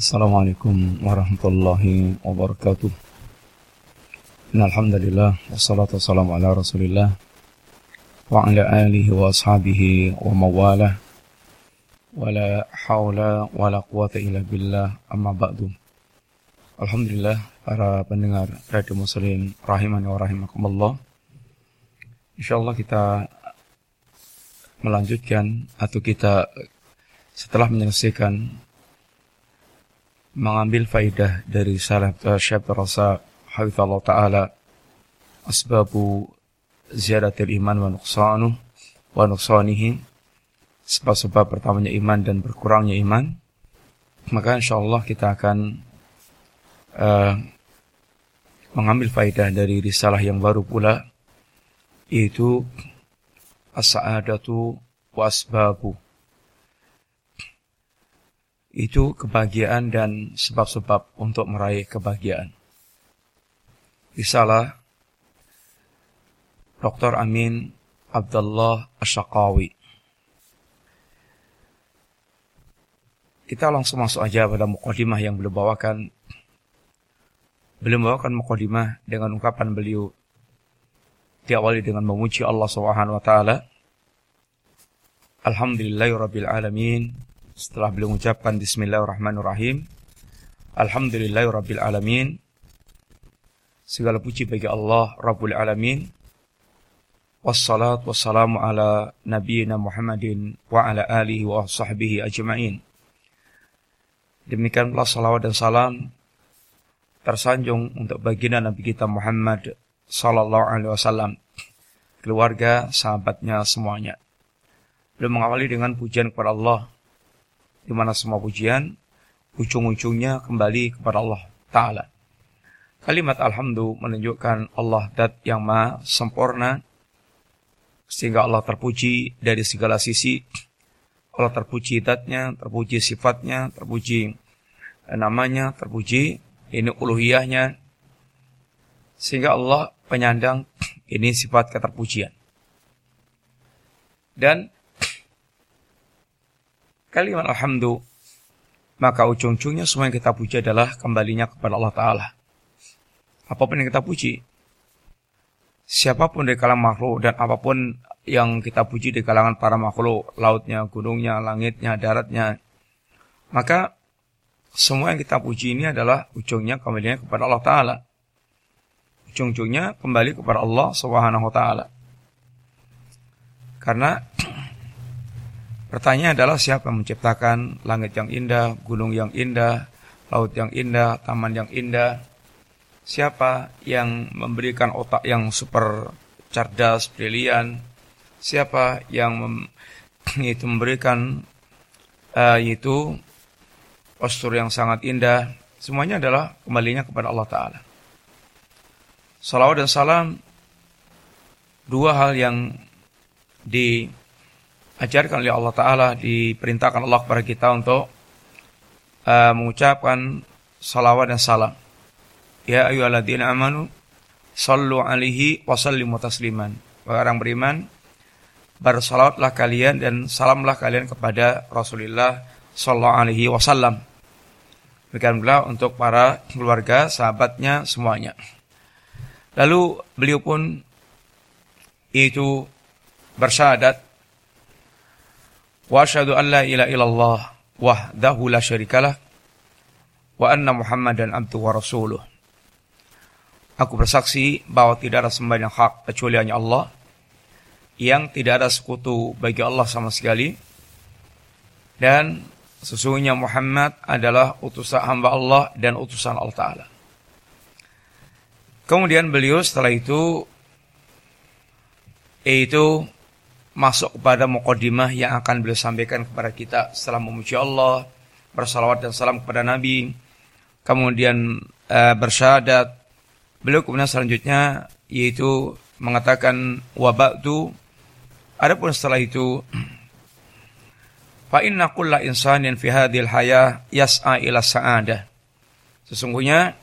Assalamualaikum warahmatullahi wabarakatuh. Alhamdulillah wassalatu wassalamu ala Rasulillah wa ala alihi wa ashabihi wa mawalah. Wala haula wala quwata illa billah amma ba'du. Alhamdulillah para pendengar Radio Muslim rahimani wa rahimakumullah. Insyaallah kita melanjutkan atau kita setelah menyelesaikan mengambil faidah dari salaf Syekh Rasa Hafizallahu Ta'ala asbabu ziyadatil iman wa nuqsanu wa nuqsanihi sebab-sebab pertamanya iman dan berkurangnya iman. Maka insyaallah kita akan uh, mengambil faidah dari risalah yang baru pula yaitu as-sa'adatu wa asbabu itu kebahagiaan dan sebab-sebab untuk meraih kebahagiaan. Risalah Dr. Amin Abdullah Asyakawi. Kita langsung masuk aja pada mukadimah yang beliau bawakan. Beliau bawakan mukadimah dengan ungkapan beliau diawali dengan memuji Allah Subhanahu wa taala. Alhamdulillahirabbil alamin setelah beliau mengucapkan Bismillahirrahmanirrahim Alhamdulillahirabbil alamin Segala puji bagi Allah Rabbul Alamin. Wassalat wassalamu ala Nabiina Muhammadin Wa ala alihi wa sahbihi ajma'in. Demikianlah salawat dan salam Tersanjung untuk baginda Nabi kita Muhammad Sallallahu alaihi wasallam Keluarga, sahabatnya, semuanya. Beliau mengawali dengan pujian kepada Allah di mana semua pujian ujung-ujungnya kembali kepada Allah Ta'ala. Kalimat Alhamdulillah menunjukkan Allah dat yang maha sempurna, sehingga Allah terpuji dari segala sisi. Allah terpuji datnya, terpuji sifatnya, terpuji namanya, terpuji ini uluhiyahnya. Sehingga Allah penyandang ini sifat keterpujian. Dan kalimat alhamdulillah maka ujung-ujungnya semua yang kita puji adalah kembalinya kepada Allah Ta'ala. Apa pun yang kita puji, siapa pun dari kalangan makhluk dan apa pun yang kita puji di kalangan para makhluk, lautnya, gunungnya, langitnya, daratnya, maka semua yang kita puji ini adalah ujungnya kembalinya kepada Allah Ta'ala. Ujung-ujungnya kembali kepada Allah Subhanahu Ta'ala. Karena Pertanyaan adalah siapa yang menciptakan langit yang indah, gunung yang indah, laut yang indah, taman yang indah? Siapa yang memberikan otak yang super cerdas, brilian? Siapa yang mem itu memberikan uh, itu postur yang sangat indah? Semuanya adalah kembalinya kepada Allah Ta'ala. Salawat dan salam dua hal yang di ajarkan oleh Allah Ta'ala, diperintahkan Allah kepada kita untuk uh, mengucapkan salawat dan salam. Ya ayyuhalladzina amanu sallu alaihi wa sallimu tasliman. Orang beriman, bersalawatlah kalian dan salamlah kalian kepada Rasulullah sallallahu alaihi wasallam. Demikian pula untuk para keluarga, sahabatnya semuanya. Lalu beliau pun itu bersyahadat Wa asyhadu an la ilaha illallah wahdahu la syarikalah wa anna Muhammadan abduhu wa rasuluh. Aku bersaksi bahwa tidak ada sembahan yang hak kecuali hanya Allah yang tidak ada sekutu bagi Allah sama sekali dan sesungguhnya Muhammad adalah utusan hamba Allah dan utusan Allah Ta'ala. Kemudian beliau setelah itu yaitu masuk kepada mukaddimah yang akan beliau sampaikan kepada kita setelah memuji Allah, bersalawat dan salam kepada Nabi, kemudian uh, bersyahadat. Beliau kemudian selanjutnya yaitu mengatakan wabatu adapun setelah itu fa inna kulla insanin fi hadhil hayah yas'a ila sa'adah. Sesungguhnya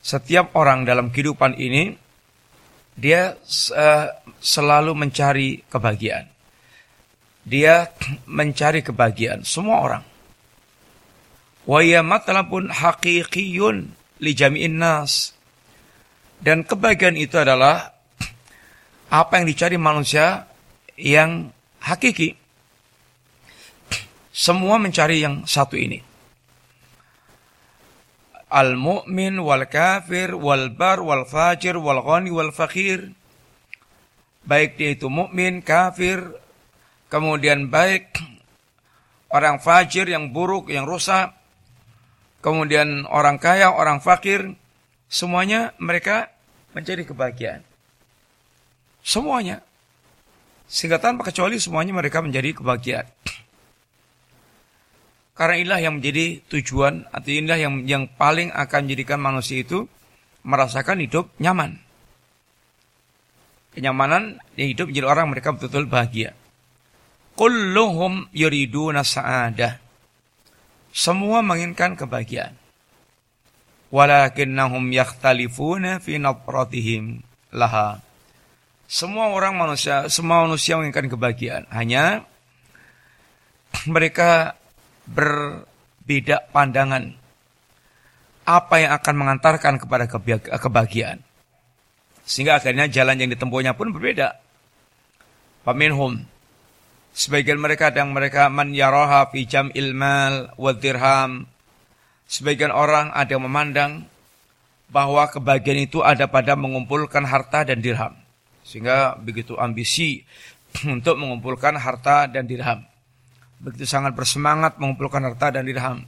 setiap orang dalam kehidupan ini dia uh, selalu mencari kebahagiaan. Dia mencari kebahagiaan semua orang. Wa ya matlabun haqiqiyun li jami'in nas. Dan kebahagiaan itu adalah apa yang dicari manusia yang hakiki. Semua mencari yang satu ini. Al-mu'min wal kafir wal bar wal fajir wal ghani wal fakir. Baik dia itu mukmin, kafir, kemudian baik orang fajir yang buruk, yang rusak, kemudian orang kaya, orang fakir, semuanya mereka mencari kebahagiaan. Semuanya. Sehingga tanpa kecuali semuanya mereka menjadi kebahagiaan. Karena inilah yang menjadi tujuan atau inilah yang yang paling akan menjadikan manusia itu merasakan hidup nyaman. Kenyamanan yang hidup menjadi orang mereka betul-betul bahagia. Kulluhum yuriduna sa'adah. Semua menginginkan kebahagiaan. Walakinnahum yakhtalifuna fi nadratihim laha. Semua orang manusia, semua manusia menginginkan kebahagiaan. Hanya mereka berbeda pandangan apa yang akan mengantarkan kepada kebahagiaan. Sehingga akhirnya jalan yang ditempuhnya pun berbeda. Paminhum. Sebagian mereka yang mereka man yaraha fi jam'il mal wa dirham. Sebagian orang ada yang memandang bahwa kebahagiaan itu ada pada mengumpulkan harta dan dirham. Sehingga begitu ambisi untuk mengumpulkan harta dan dirham begitu sangat bersemangat mengumpulkan harta dan dirham.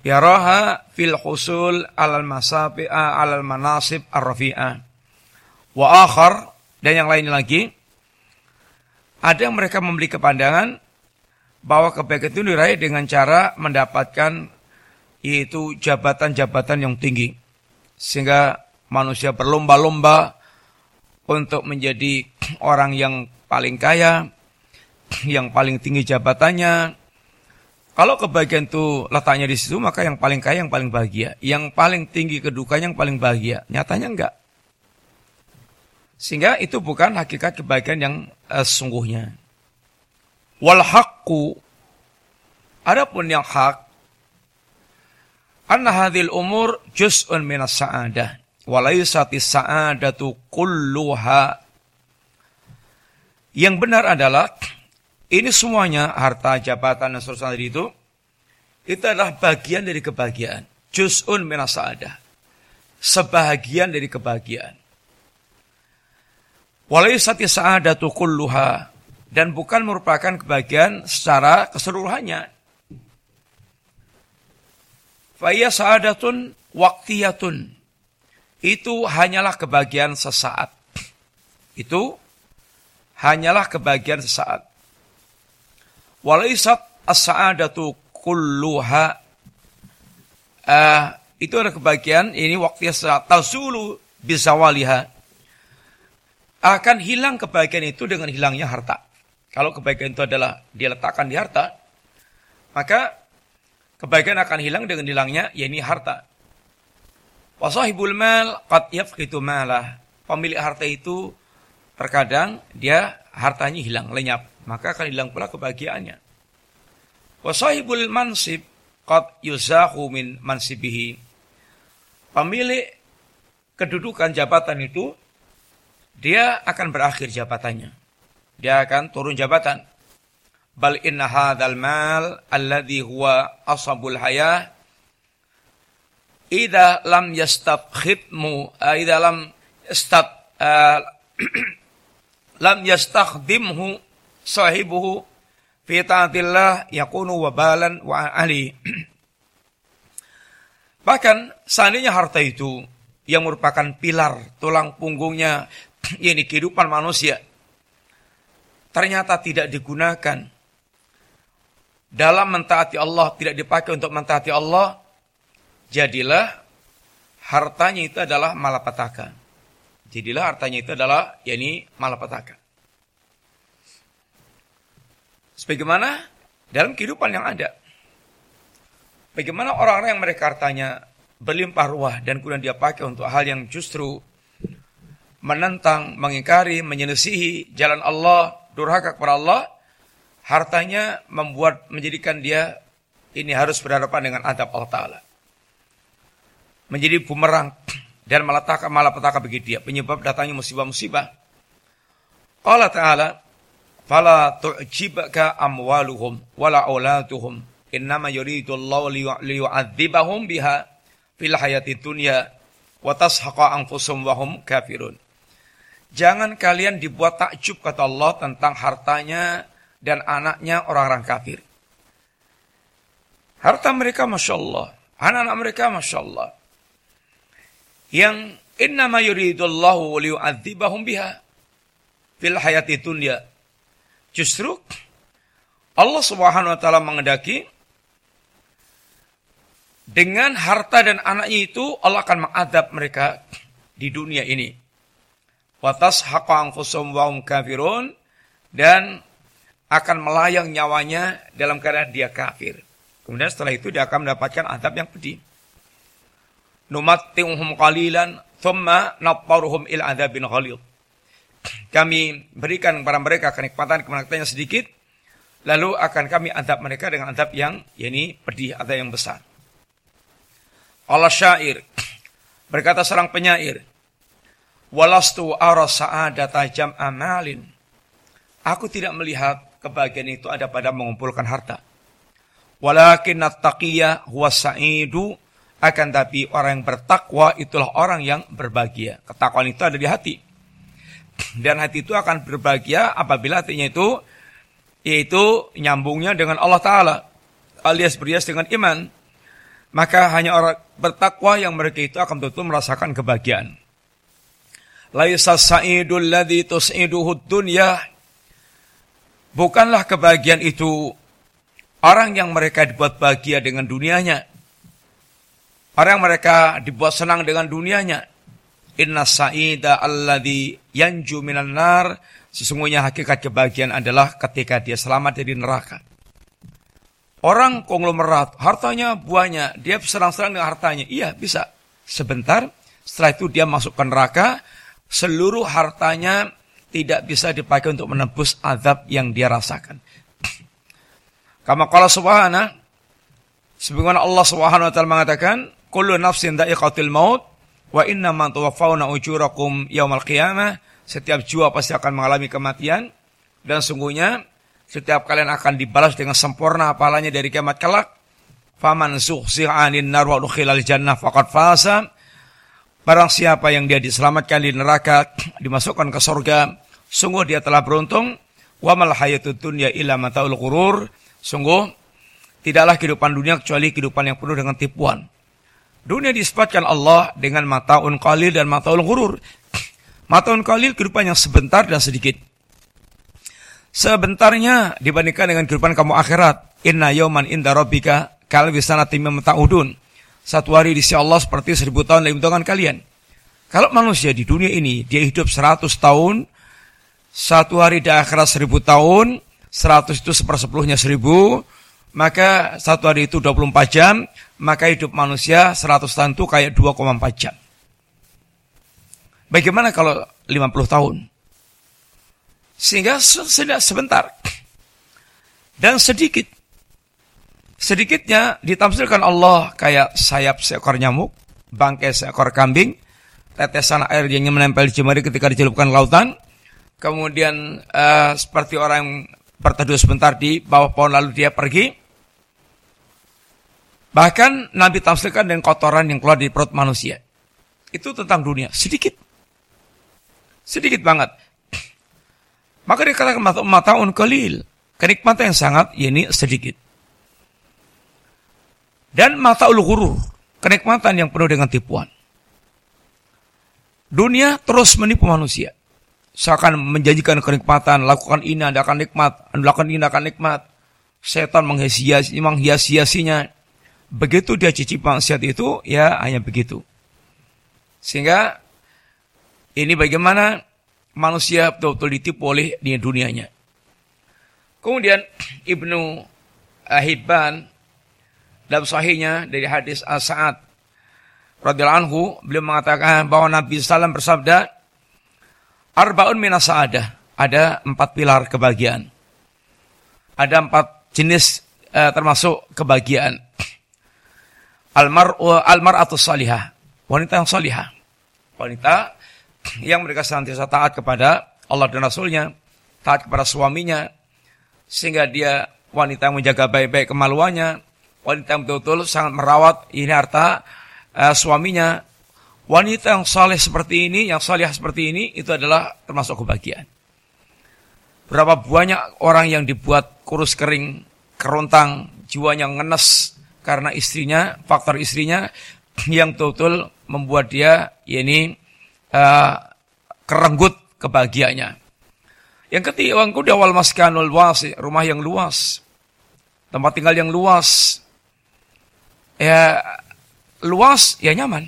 Yaraha fil husul alal masabi'a alal manasib ar-rafi'ah. Wa akhar dan yang lain lagi ada yang mereka membeli kepandangan bahwa kebaikan itu diraih dengan cara mendapatkan yaitu jabatan-jabatan yang tinggi. Sehingga manusia berlomba-lomba untuk menjadi orang yang paling kaya, yang paling tinggi jabatannya. Kalau kebahagiaan itu letaknya di situ, maka yang paling kaya yang paling bahagia. Yang paling tinggi kedukanya yang paling bahagia. Nyatanya enggak. Sehingga itu bukan hakikat kebahagiaan yang uh, sungguhnya. Wal haqqu adapun yang hak anna hadhil umur juz'un minas sa'adah wa laysati sa'adatu kulluha yang benar adalah ini semuanya harta, jabatan dan seterusnya tadi itu itu adalah bagian dari kebahagiaan. Juz'un minasa'adah. Sebahagian dari kebahagiaan. Walaisati sa'adatu kulluha. Dan bukan merupakan kebahagiaan secara keseluruhannya. Faya sa'adatun waktiyatun. Itu hanyalah kebahagiaan sesaat. Itu hanyalah kebahagiaan sesaat. Walaisat as-sa'adatu kulluha uh, itu ada kebahagiaan ini waktu tazulu bisawaliha akan hilang kebahagiaan itu dengan hilangnya harta. Kalau kebahagiaan itu adalah dia letakkan di harta, maka kebahagiaan akan hilang dengan hilangnya yakni harta. Wasahibul mal qad yafqitu malah. Pemilik harta itu terkadang dia hartanya hilang, lenyap maka akan hilang pula kebahagiaannya. Wasahibul mansib qad yuzahu min mansibihi. Pemilik kedudukan jabatan itu dia akan berakhir jabatannya. Dia akan turun jabatan. Bal inna hadzal mal alladhi huwa asabul hayah idza lam yastabkhidmu idza lam yastab uh, lam yastakhdimhu sahibuhu fi ta'atillah yakunu wabalan wa ali. Bahkan seandainya harta itu yang merupakan pilar tulang punggungnya ini kehidupan manusia ternyata tidak digunakan dalam mentaati Allah tidak dipakai untuk mentaati Allah jadilah hartanya itu adalah malapetaka jadilah hartanya itu adalah yakni malapetaka Sebagaimana dalam kehidupan yang ada. Bagaimana orang-orang yang mereka hartanya berlimpah ruah dan kemudian dia pakai untuk hal yang justru menentang, mengingkari, menyelesihi jalan Allah, durhaka kepada Allah, hartanya membuat menjadikan dia ini harus berhadapan dengan adab Allah Ta'ala. Menjadi bumerang dan meletakkan malapetaka bagi dia. Penyebab datangnya musibah-musibah. Allah Ta'ala, Fala tu'jibaka amwaluhum wala auladuhum. Innama yuridu Allah liyu'adzibahum biha fil hayati dunya wa tashaqa anfusum wa hum kafirun. Jangan kalian dibuat takjub kata Allah tentang hartanya dan anaknya orang-orang kafir. Harta mereka Masya Allah. Anak-anak mereka Masya Allah. Yang innama yuridullahu liyu'adzibahum biha fil hayati dunya Justru Allah Subhanahu wa taala mengendaki dengan harta dan anaknya itu Allah akan mengadab mereka di dunia ini. Watas haqang kusum wa kafirun dan akan melayang nyawanya dalam keadaan dia kafir. Kemudian setelah itu dia akan mendapatkan adab yang pedih. Numatti'uhum qalilan thumma napparuhum il adabin ghalid kami berikan kepada mereka kenikmatan-kenikmatan yang sedikit, lalu akan kami adab mereka dengan adab yang yakni pedih atau yang besar. Allah syair berkata seorang penyair, "Walastu ara sa'adata jam amalin." Aku tidak melihat kebahagiaan itu ada pada mengumpulkan harta. Walakin at-taqiyya huwa sa'idu akan tapi orang yang bertakwa itulah orang yang berbahagia. Ketakwaan itu ada di hati. Dan hati itu akan berbahagia apabila hatinya itu yaitu nyambungnya dengan Allah Ta'ala alias berias dengan iman. Maka hanya orang bertakwa yang mereka itu akan betul merasakan kebahagiaan. Laisa sa'idul ladhi tus'iduhu dunya. Bukanlah kebahagiaan itu orang yang mereka dibuat bahagia dengan dunianya. Orang yang mereka dibuat senang dengan dunianya. Inna sa'ida alladhi yanju minan nar. Sesungguhnya hakikat kebahagiaan adalah ketika dia selamat dari neraka. Orang konglomerat, hartanya buahnya, dia serang-serang dengan hartanya. Iya, bisa. Sebentar, setelah itu dia masuk ke neraka, seluruh hartanya tidak bisa dipakai untuk menebus azab yang dia rasakan. Kama qala subhana, sebagaimana Allah Subhanahu wa taala mengatakan, kullu nafsin dha'iqatul maut Wa inna man tuwaffawna ujurakum yaumal qiyamah. Setiap jiwa pasti akan mengalami kematian. Dan sungguhnya setiap kalian akan dibalas dengan sempurna apalanya dari kiamat kelak. Faman zuhzi'a 'anil nar wa udkhilal jannah faqad fasa. Barang siapa yang dia diselamatkan di neraka, dimasukkan ke surga, sungguh dia telah beruntung. Wa mal hayatud dunya illa mataul ghurur. Sungguh tidaklah kehidupan dunia kecuali kehidupan yang penuh dengan tipuan. Dunia disebutkan Allah dengan mataun qalil dan mataul ghurur. Mataun qalil kehidupan yang sebentar dan sedikit. Sebentarnya dibandingkan dengan kehidupan kamu akhirat. Inna yawman inda rabbika kal bisanati. Satu hari di sisi Allah seperti seribu tahun dalam hitungan kalian. Kalau manusia di dunia ini dia hidup seratus tahun, satu hari di akhirat seribu tahun, seratus itu sepersepuluhnya seribu, maka satu hari itu 24 jam, maka hidup manusia 100 tahun itu kayak 2,4 jam. Bagaimana kalau 50 tahun? Sehingga sebentar. Dan sedikit. Sedikitnya ditafsirkan Allah kayak sayap seekor nyamuk, bangkai seekor kambing, tetesan air yang menempel di jemari ketika dicelupkan lautan, kemudian uh, seperti orang yang berteduh sebentar di bawah pohon lalu dia pergi, Bahkan Nabi tafsirkan dengan kotoran yang keluar dari perut manusia. Itu tentang dunia. Sedikit. Sedikit banget. Maka dikatakan mataun kelil. Kenikmatan yang sangat, ini sedikit. Dan mataul gurur. Kenikmatan yang penuh dengan tipuan. Dunia terus menipu manusia. Seakan menjanjikan kenikmatan, lakukan ini, anda akan nikmat, lakukan ini, akan nikmat. Setan menghias-hiasinya begitu dia cicip maksiat itu, ya hanya begitu. Sehingga ini bagaimana manusia betul-betul ditipu oleh dunia dunianya. Kemudian Ibnu Hibban dalam sahihnya dari hadis As-Sa'ad radhiyallahu anhu beliau mengatakan bahwa Nabi sallam bersabda Arbaun minas sa'adah ada empat pilar kebahagiaan. Ada empat jenis uh, termasuk kebahagiaan. Almar almar atau salihah, wanita yang salihah, wanita yang mereka senantiasa taat kepada Allah dan Rasulnya, taat kepada suaminya, sehingga dia wanita yang menjaga baik-baik kemaluannya, wanita yang betul-betul sangat merawat ini harta uh, suaminya, wanita yang saleh seperti ini, yang salih seperti ini, itu adalah termasuk kebahagiaan. Berapa banyak orang yang dibuat kurus kering, kerontang, jiwanya ngenes, karena istrinya, faktor istrinya yang betul-betul membuat dia ya ini uh, kerenggut kebahagiaannya. Yang ketiga, yang kedua awal maskanul wasi, rumah yang luas. Tempat tinggal yang luas. Ya luas ya nyaman.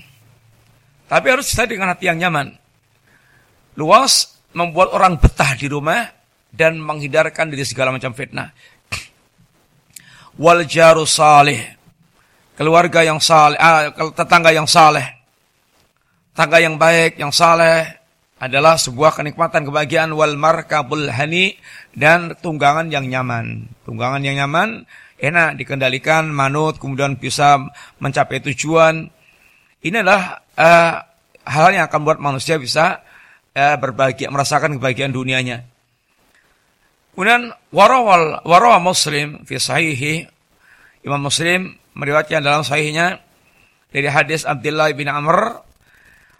Tapi harus kita dengan hati yang nyaman. Luas membuat orang betah di rumah dan menghindarkan dari segala macam fitnah. Wal jaru salih keluarga yang saleh, ah, tetangga yang saleh, tetangga yang baik, yang saleh adalah sebuah kenikmatan kebahagiaan wal markabul hani dan tunggangan yang nyaman. Tunggangan yang nyaman enak dikendalikan, manut, kemudian bisa mencapai tujuan. Ini adalah uh, hal yang akan buat manusia bisa uh, berbahagia, merasakan kebahagiaan dunianya. Kemudian warawal warawa Muslim fi sahihi Imam Muslim meriwayatkan dalam sahihnya dari hadis Abdullah bin Amr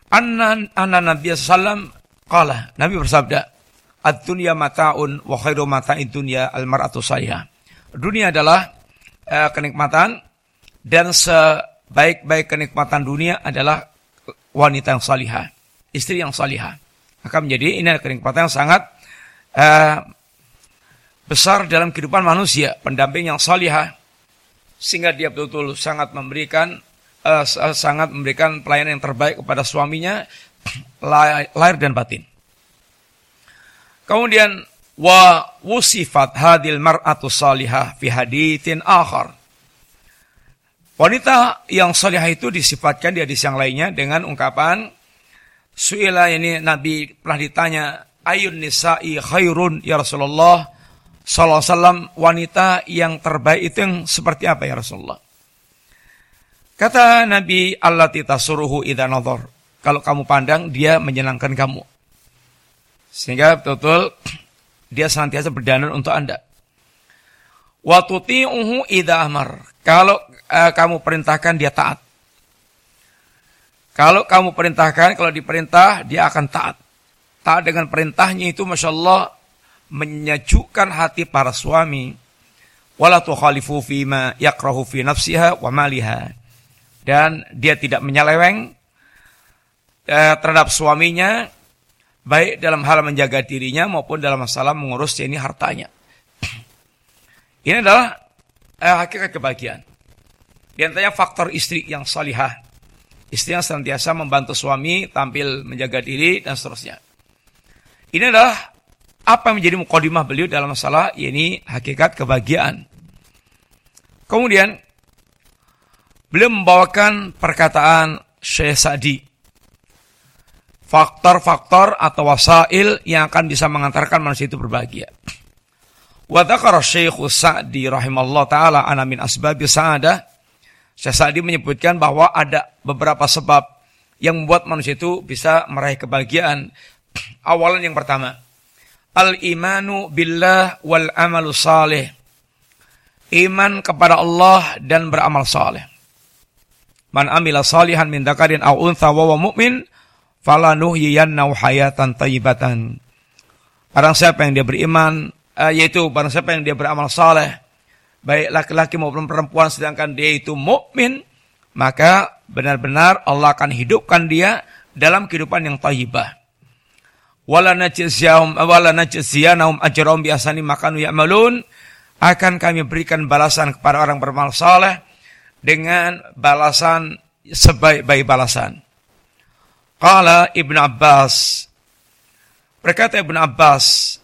anna anna Nabi sallam qala Nabi bersabda ad-dunya mataun wa khairu mata'id dunya al-mar'atu salihah. Dunia adalah uh, kenikmatan dan sebaik-baik kenikmatan dunia adalah wanita yang salihah, istri yang salihah. Maka menjadi ini adalah kenikmatan yang sangat uh, besar dalam kehidupan manusia, pendamping yang salihah sehingga dia betul-betul sangat memberikan uh, sangat memberikan pelayanan yang terbaik kepada suaminya lahir dan batin. Kemudian wa wusifat hadil mar'atu salihah fi hadithin akhar. Wanita yang salihah itu disifatkan di hadis yang lainnya dengan ungkapan Suila ini Nabi pernah ditanya ayun nisa'i khairun ya Rasulullah Sallallahu Alaihi Wasallam wanita yang terbaik itu yang seperti apa ya Rasulullah? Kata Nabi Allah tita suruhu idha nadhar. Kalau kamu pandang dia menyenangkan kamu. Sehingga betul-betul dia senantiasa berdandan untuk Anda. Wa tuti'uhu idha amar. Kalau uh, kamu perintahkan dia taat. Kalau kamu perintahkan, kalau diperintah dia akan taat. Taat dengan perintahnya itu Masya Allah menyejukkan hati para suami. Wala tukhalifu yakrahu fi nafsiha wa dan dia tidak menyeleweng eh, terhadap suaminya baik dalam hal menjaga dirinya maupun dalam masalah mengurus ini hartanya. Ini adalah eh, hakikat kebahagiaan. Di antaranya faktor istri yang salihah. Istri yang senantiasa membantu suami tampil menjaga diri dan seterusnya. Ini adalah apa yang menjadi mukadimah beliau dalam masalah ini hakikat kebahagiaan. Kemudian beliau membawakan perkataan Syekh Sa'di. Faktor-faktor atau wasail yang akan bisa mengantarkan manusia itu berbahagia. Wa dzakara Syekh Sa'di rahimallahu taala ana min asbabi sa'adah. Syekh Sa'di menyebutkan bahwa ada beberapa sebab yang membuat manusia itu bisa meraih kebahagiaan. Awalan yang pertama, Al-imanu billah wal amalu salih. Iman kepada Allah dan beramal saleh. Man amila salihan min dakarin aw untha wa mu'min falanuhyiyannahu hayatan tayyibatan. Barang siapa yang dia beriman, uh, yaitu barang siapa yang dia beramal saleh, baik laki-laki maupun perempuan sedangkan dia itu mukmin, maka benar-benar Allah akan hidupkan dia dalam kehidupan yang tayyibah wala najziyahum wala najziyanahum ajrahum bi ahsani ma kanu ya'malun akan kami berikan balasan kepada orang beramal saleh dengan balasan sebaik-baik balasan. Qala Ibn Abbas berkata Ibn Abbas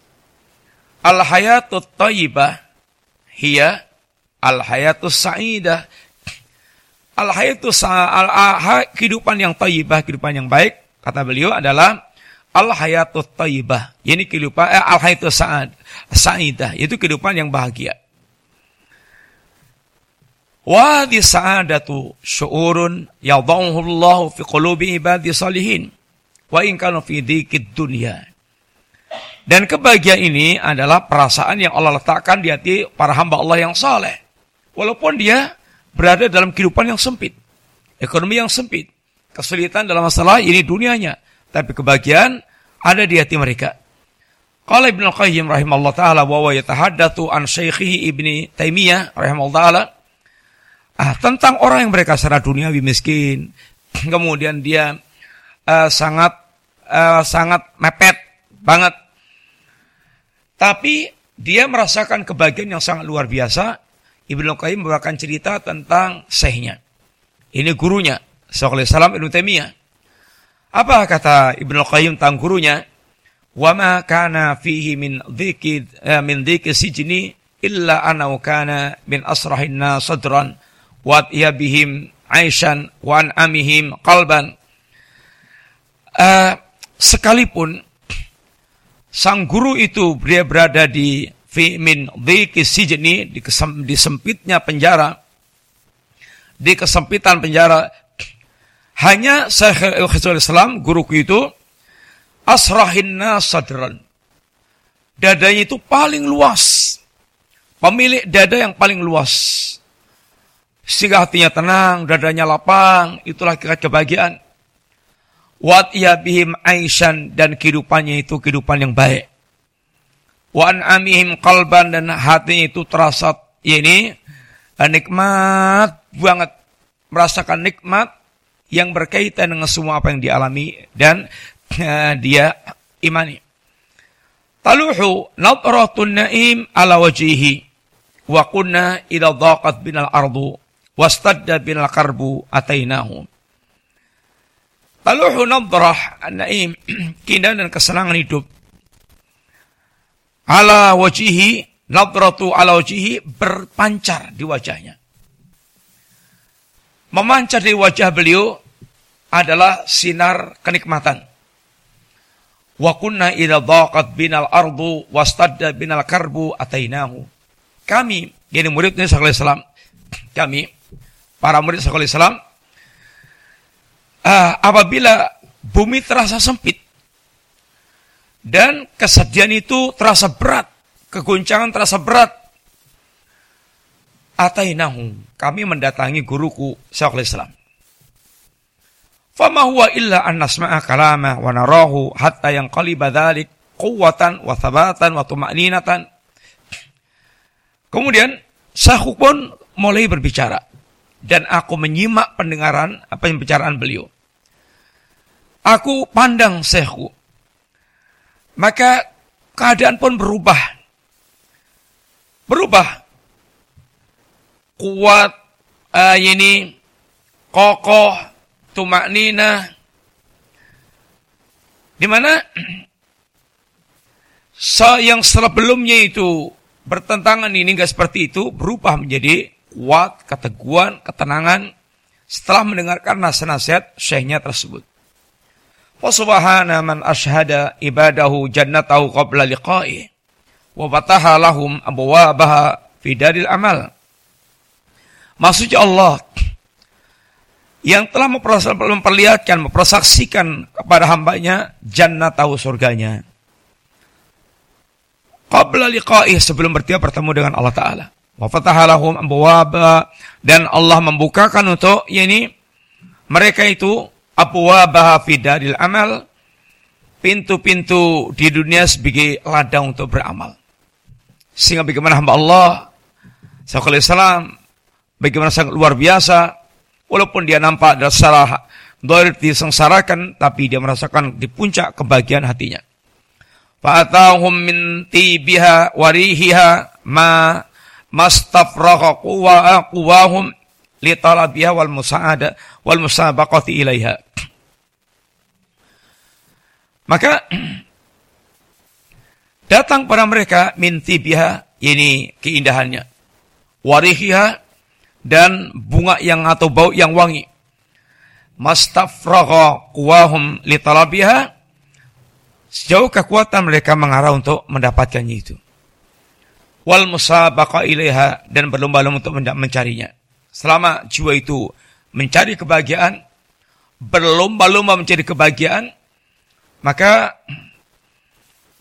al hayatu thayyibah hiya al hayatu sa'idah al hayatu al kehidupan yang thayyibah kehidupan yang baik kata beliau adalah al hayatut taibah. Ini kehidupan eh, al hayatut sa'ad, sa'idah, itu kehidupan yang bahagia. Wa di sa'adatu syu'urun yadha'uhu Allah fi qulubi ibadi salihin. Wa in kanu fi dikid dunya. Dan kebahagiaan ini adalah perasaan yang Allah letakkan di hati para hamba Allah yang saleh. Walaupun dia berada dalam kehidupan yang sempit. Ekonomi yang sempit. Kesulitan dalam masalah ini dunianya. Tapi kebahagiaan ada di hati mereka. Qala Ibnu Qayyim rahimahullah taala wa wa yatahaddatsu an syaikhihi Ibni Taimiyah rahimahullah taala ah, tentang orang yang mereka secara duniawi miskin, kemudian dia uh, sangat uh, sangat mepet banget. Tapi dia merasakan kebahagiaan yang sangat luar biasa. Ibnu Qayyim membawakan cerita tentang syekhnya. Ini gurunya, Syekhul Islam Ibnu Taimiyah. Apa kata Ibnu Qayyim tentang gurunya? Wa ma kana fihi min dzikir eh, min dzikir sijni illa anna kana min asrahinna nasadran wa yabihim aishan wa amihim qalban. Uh, sekalipun sang guru itu dia berada di fi min dzikir sijni di, kesem, di sempitnya penjara di kesempitan penjara hanya Syekh Islam guruku itu asrahinna sadran. Dadanya itu paling luas. Pemilik dada yang paling luas. Sehingga hatinya tenang, dadanya lapang, itulah hakikat kebahagiaan. Wat bihim aishan dan kehidupannya itu kehidupan yang baik. Wan amihim kalban dan hatinya itu terasa ini nikmat banget. Merasakan nikmat yang berkaitan dengan semua apa yang dialami dan dia imani. Taluhu nadratun na'im ala wajihi wa kunna ila dhaqat binal ardu wastadda binal karbu atainahu. Taluhu nadrah na'im keindahan dan kesenangan hidup ala wajihi nadratu ala wajihi berpancar di wajahnya. Memancar di wajah beliau adalah sinar kenikmatan Wa kunna idza dhaqat binal ardu wastadda binal karbu atainahu. Kami, yani muridnya Syekhul Islam, kami para murid Syekhul Islam uh, apabila bumi terasa sempit dan kesedihan itu terasa berat, keguncangan terasa berat, atainahu. Kami mendatangi guruku Syekhul Islam. Fama huwa illa an nasma'a kalama wa narahu hatta yang qaliba dhalik quwwatan wa thabatan wa tuma'ninatan. Kemudian Sahku pun mulai berbicara dan aku menyimak pendengaran apa yang bicaraan beliau. Aku pandang Syekhku. Maka keadaan pun berubah. Berubah. Kuat uh, ini kokoh tumak nina di mana yang sebelumnya itu bertentangan ini enggak seperti itu berubah menjadi kuat, keteguhan, ketenangan setelah mendengarkan nasihat-nasihat syekhnya tersebut. Wa subhana man ashhada ibadahu jannatahu qabla liqa'i wa fataha lahum abwabaha fi daril amal. Maksudnya Allah yang telah memperlihatkan, mempersaksikan kepada hambanya jannah tahu surganya. Qabla liqa'ih sebelum bertemu bertemu dengan Allah Ta'ala. Wa fatahalahum abwaba dan Allah membukakan untuk yakni mereka itu abwaba fi daril amal pintu-pintu di dunia sebagai ladang untuk beramal. Sehingga bagaimana hamba Allah Sallallahu Alaihi bagaimana sangat luar biasa Walaupun dia nampak adalah salah doir disengsarakan, tapi dia merasakan di puncak kebahagiaan hatinya. Fa'atahum min tibiha warihiha ma mastafraqa quwa quwahum li talabiha wal musa'ada wal musabaqati ilaiha. Maka datang pada mereka min ini keindahannya. Warihiha dan bunga yang atau bau yang wangi. Mastafragha quwahum litalabiha sejauh kekuatan mereka mengarah untuk mendapatkannya itu. Wal musabaqa ilaiha dan berlomba-lomba untuk mencarinya. selama jiwa itu mencari kebahagiaan, berlomba-lomba mencari kebahagiaan, maka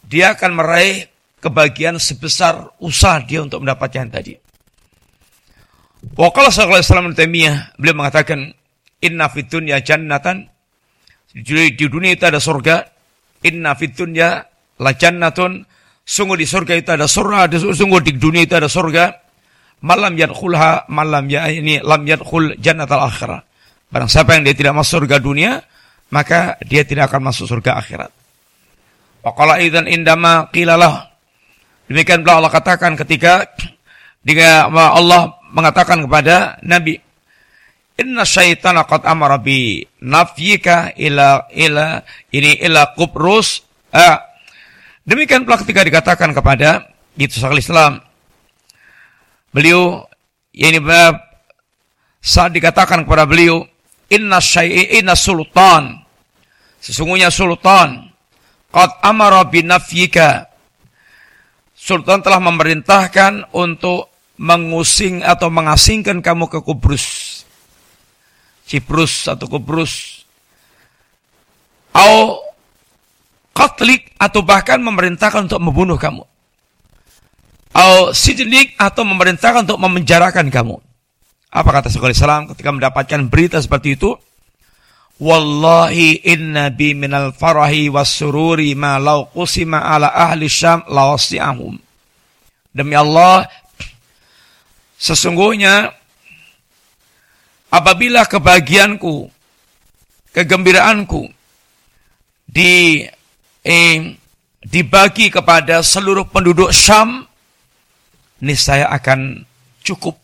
dia akan meraih kebahagiaan sebesar usaha dia untuk mendapatkan tadi. Wakala sallallahu alaihi wasallam beliau mengatakan inna fid dunya jannatan. Di, dunia itu ada surga. Inna fid dunya la jannatun. Sungguh di surga itu ada surga sungguh di dunia itu ada surga. Malam yadkhulha malam ya ini lam yadkhul jannatal akhirah. Barang siapa yang dia tidak masuk surga dunia maka dia tidak akan masuk surga akhirat. Waqala idzan indama qilalah. Demikian pula Allah katakan ketika dia Allah mengatakan kepada Nabi, Inna syaitana qad amara bi nafyika ila ila ini ila kubrus. Ah. Demikian pula ketika dikatakan kepada sakal Islam. Beliau ini saat dikatakan kepada beliau inna syai'i inna sultan sesungguhnya sultan Qad amara binafyika. Sultan telah memerintahkan untuk mengusing atau mengasingkan kamu ke Kubrus. Ciprus atau Kubrus. Au katlik atau bahkan memerintahkan untuk membunuh kamu. Au sijnik atau memerintahkan untuk memenjarakan kamu. Apa kata Sekali Salam ketika mendapatkan berita seperti itu? Wallahi inna bi minal farahi was sururi ma law qusima ala ahli syam lawasi'ahum. Demi Allah, sesungguhnya apabila kebahagiaanku, kegembiraanku di eh, dibagi kepada seluruh penduduk Syam, niscaya akan cukup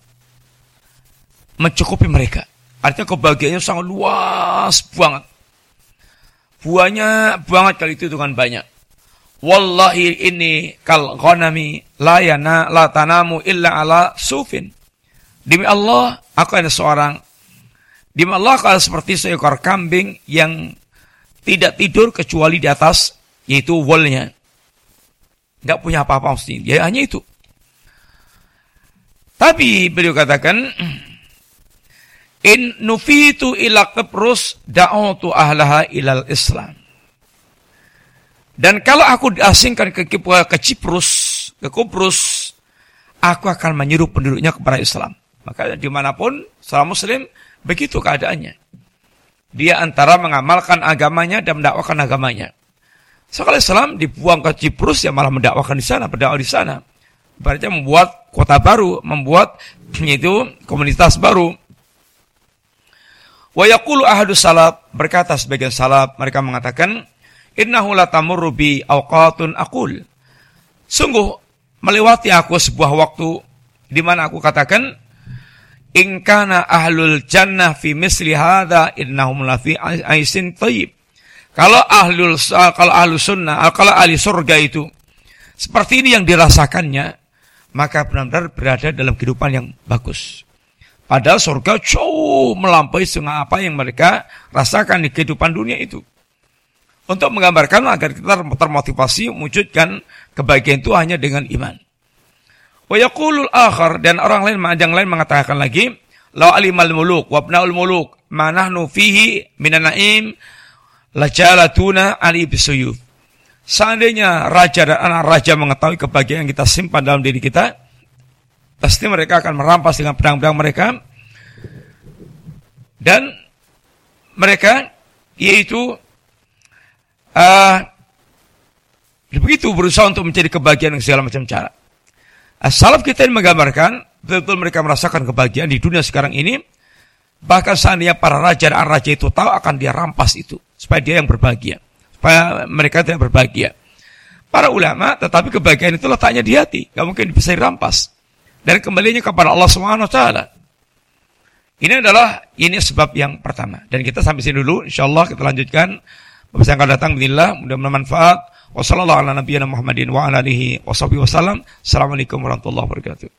mencukupi mereka. Artinya kebahagiaannya sangat luas banget. Buahnya banget kali itu dengan banyak. Wallahi ini kal ghanami la yana la tanamu illa ala sufin. Demi Allah, aku ada seorang Demi Allah kalau seperti seekor kambing yang tidak tidur kecuali di atas yaitu wolnya. Enggak punya apa-apa mesti. Ya hanya itu. Tapi beliau katakan In nufitu ila Kiprus da'utu ahlaha ilal Islam. Dan kalau aku diasingkan ke, ke Ciprus, ke Kuprus, aku akan menyuruh penduduknya kepada Islam. Maka di mana pun seorang Muslim begitu keadaannya. Dia antara mengamalkan agamanya dan mendakwakan agamanya. Sekali Islam dibuang ke Ciprus, ya malah mendakwakan di sana, berdakwah di sana. Berarti membuat kota baru, membuat itu komunitas baru, Wa yaqulu ahadu salaf berkata sebagian salaf mereka mengatakan innahu la tamurru bi awqatun aqul. Sungguh melewati aku sebuah waktu di mana aku katakan in kana ahlul jannah fi misli hadza innahum la fi aisin thayyib. Kalau ahlul kalau ahlu sunnah, kalau ahli surga itu seperti ini yang dirasakannya, maka benar-benar berada dalam kehidupan yang bagus. Padahal surga jauh melampaui setengah apa yang mereka rasakan di kehidupan dunia itu. Untuk menggambarkan agar kita termotivasi mewujudkan kebahagiaan itu hanya dengan iman. Wa yaqulul akhar dan orang lain yang lain mengatakan lagi, la alimal muluk wa ibnaul muluk ma nahnu fihi minan naim la jalatuna ali bisuyuf. Seandainya raja dan anak raja mengetahui kebahagiaan yang kita simpan dalam diri kita, pasti mereka akan merampas dengan pedang-pedang mereka dan mereka yaitu uh, begitu berusaha untuk mencari kebahagiaan dengan segala macam cara. Uh, salaf kita ini menggambarkan betul-betul mereka merasakan kebahagiaan di dunia sekarang ini bahkan seandainya para raja dan raja itu tahu akan dia rampas itu supaya dia yang berbahagia supaya mereka tidak berbahagia para ulama tetapi kebahagiaan itu letaknya di hati gak mungkin bisa dirampas dan kembalinya kepada Allah taala. Ini adalah ini sebab yang pertama. Dan kita sampai sini dulu, insyaallah kita lanjutkan yang akan datang bismillah, mudah bermanfaat. Wassalamualaikum warahmatullahi wabarakatuh.